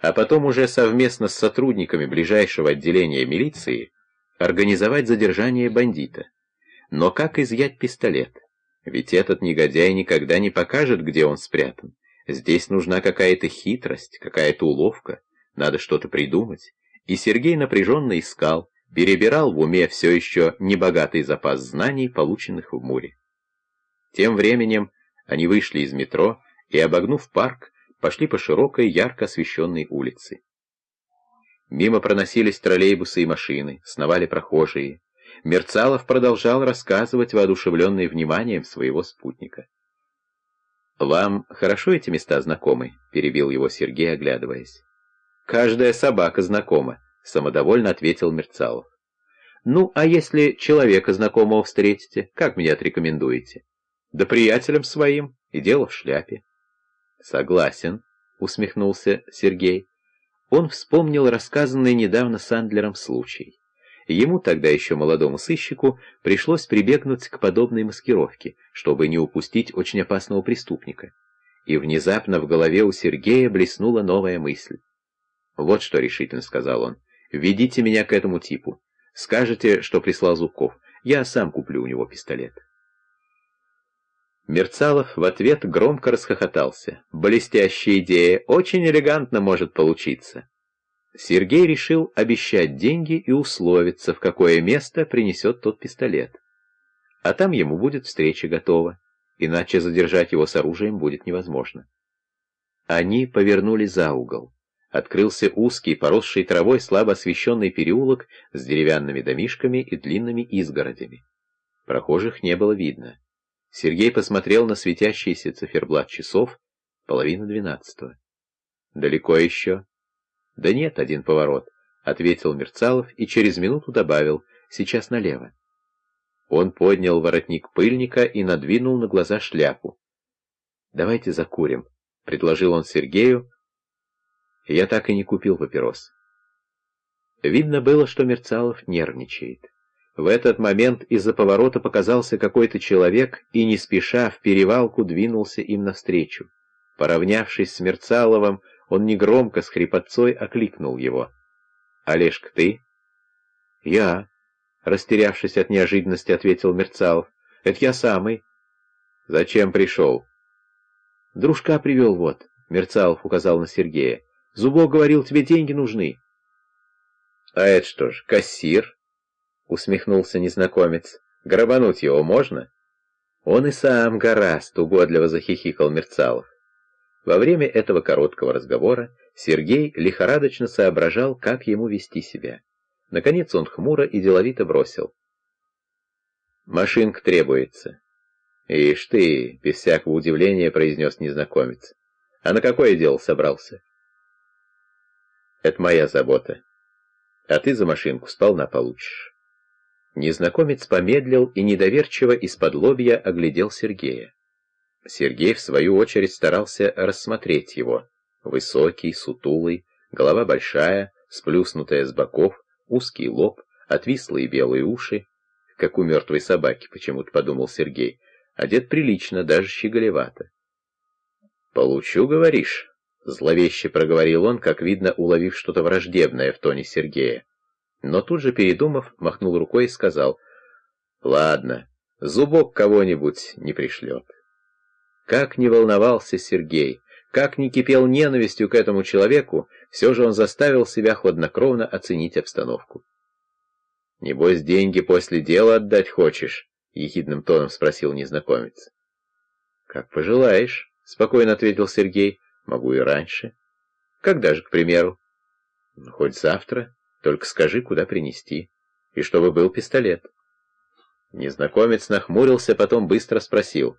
а потом уже совместно с сотрудниками ближайшего отделения милиции организовать задержание бандита. Но как изъять пистолет? Ведь этот негодяй никогда не покажет, где он спрятан. Здесь нужна какая-то хитрость, какая-то уловка, надо что-то придумать. И Сергей напряженно искал, перебирал в уме все еще небогатый запас знаний, полученных в Муре. Тем временем они вышли из метро и, обогнув парк, пошли по широкой, ярко освещенной улице. Мимо проносились троллейбусы и машины, сновали прохожие. Мерцалов продолжал рассказывать, воодушевленный вниманием своего спутника. «Вам хорошо эти места знакомы?» — перебил его Сергей, оглядываясь. «Каждая собака знакома», — самодовольно ответил Мерцалов. «Ну, а если человека знакомого встретите, как меня отрекомендуете?» «Да приятелям своим, и дело в шляпе». «Согласен», — усмехнулся Сергей. Он вспомнил рассказанный недавно Сандлером случай. Ему, тогда еще молодому сыщику, пришлось прибегнуть к подобной маскировке, чтобы не упустить очень опасного преступника. И внезапно в голове у Сергея блеснула новая мысль. «Вот что решительно», — сказал он, — «ведите меня к этому типу. Скажете, что прислал Зубков. Я сам куплю у него пистолет». Мерцалов в ответ громко расхохотался. «Блестящая идея, очень элегантно может получиться». Сергей решил обещать деньги и условиться, в какое место принесет тот пистолет. А там ему будет встреча готова, иначе задержать его с оружием будет невозможно. Они повернули за угол. Открылся узкий, поросший травой, слабо освещенный переулок с деревянными домишками и длинными изгородями. Прохожих не было видно. Сергей посмотрел на светящийся циферблат часов, половина двенадцатого. «Далеко еще?» «Да нет, один поворот», — ответил Мерцалов и через минуту добавил «сейчас налево». Он поднял воротник пыльника и надвинул на глаза шляпу. «Давайте закурим», — предложил он Сергею. Я так и не купил папирос. Видно было, что Мерцалов нервничает. В этот момент из-за поворота показался какой-то человек и, не спеша, в перевалку двинулся им навстречу. Поравнявшись с Мерцаловым, он негромко с хрипотцой окликнул его. «Олежка, ты?» «Я», — растерявшись от неожиданности, ответил Мерцалов. «Это я самый». «Зачем пришел?» «Дружка привел вот», — Мерцалов указал на Сергея. «Зубок говорил, тебе деньги нужны». «А это что ж, кассир?» — усмехнулся незнакомец. «Грабануть его можно?» «Он и сам гораст», — угодливо захихикал Мерцалов. Во время этого короткого разговора Сергей лихорадочно соображал, как ему вести себя. Наконец он хмуро и деловито бросил. «Машинка требуется». «Ишь ты!» — без всякого удивления произнес незнакомец. «А на какое дело собрался?» «Это моя забота. А ты за машинку сполна получишь». Незнакомец помедлил и недоверчиво из-под лобья оглядел Сергея. Сергей, в свою очередь, старался рассмотреть его. Высокий, сутулый, голова большая, сплюснутая с боков, узкий лоб, отвислые белые уши, как у мертвой собаки, почему-то подумал Сергей, одет прилично, даже щеголевато. «Получу, говоришь?» — зловеще проговорил он, как видно, уловив что-то враждебное в тоне Сергея. Но тут же, передумав, махнул рукой и сказал, «Ладно, зубок кого-нибудь не пришлет». Как не волновался Сергей, как не кипел ненавистью к этому человеку, все же он заставил себя хладнокровно оценить обстановку. «Небось, деньги после дела отдать хочешь?» — ехидным тоном спросил незнакомец. «Как пожелаешь», — спокойно ответил Сергей. «Могу и раньше». «Когда же, к примеру?» «Ну, хоть завтра. Только скажи, куда принести. И чтобы был пистолет». Незнакомец нахмурился, потом быстро спросил.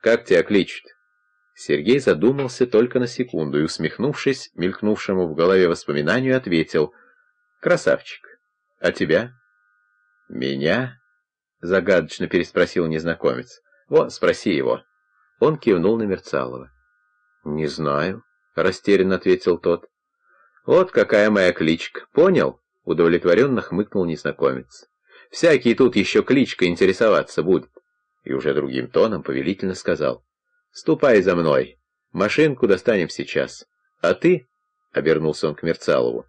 Как тебя кличут?» Сергей задумался только на секунду и, усмехнувшись, мелькнувшему в голове воспоминанию, ответил. «Красавчик. А тебя?» «Меня?» — загадочно переспросил незнакомец. «Вот, спроси его». Он кивнул на Мерцалова. «Не знаю», — растерянно ответил тот. «Вот какая моя кличка, понял?» — удовлетворенно хмыкнул незнакомец. «Всякий тут еще кличка интересоваться будет» и уже другим тоном повелительно сказал. «Ступай за мной. Машинку достанем сейчас. А ты — обернулся он к Мерцалову.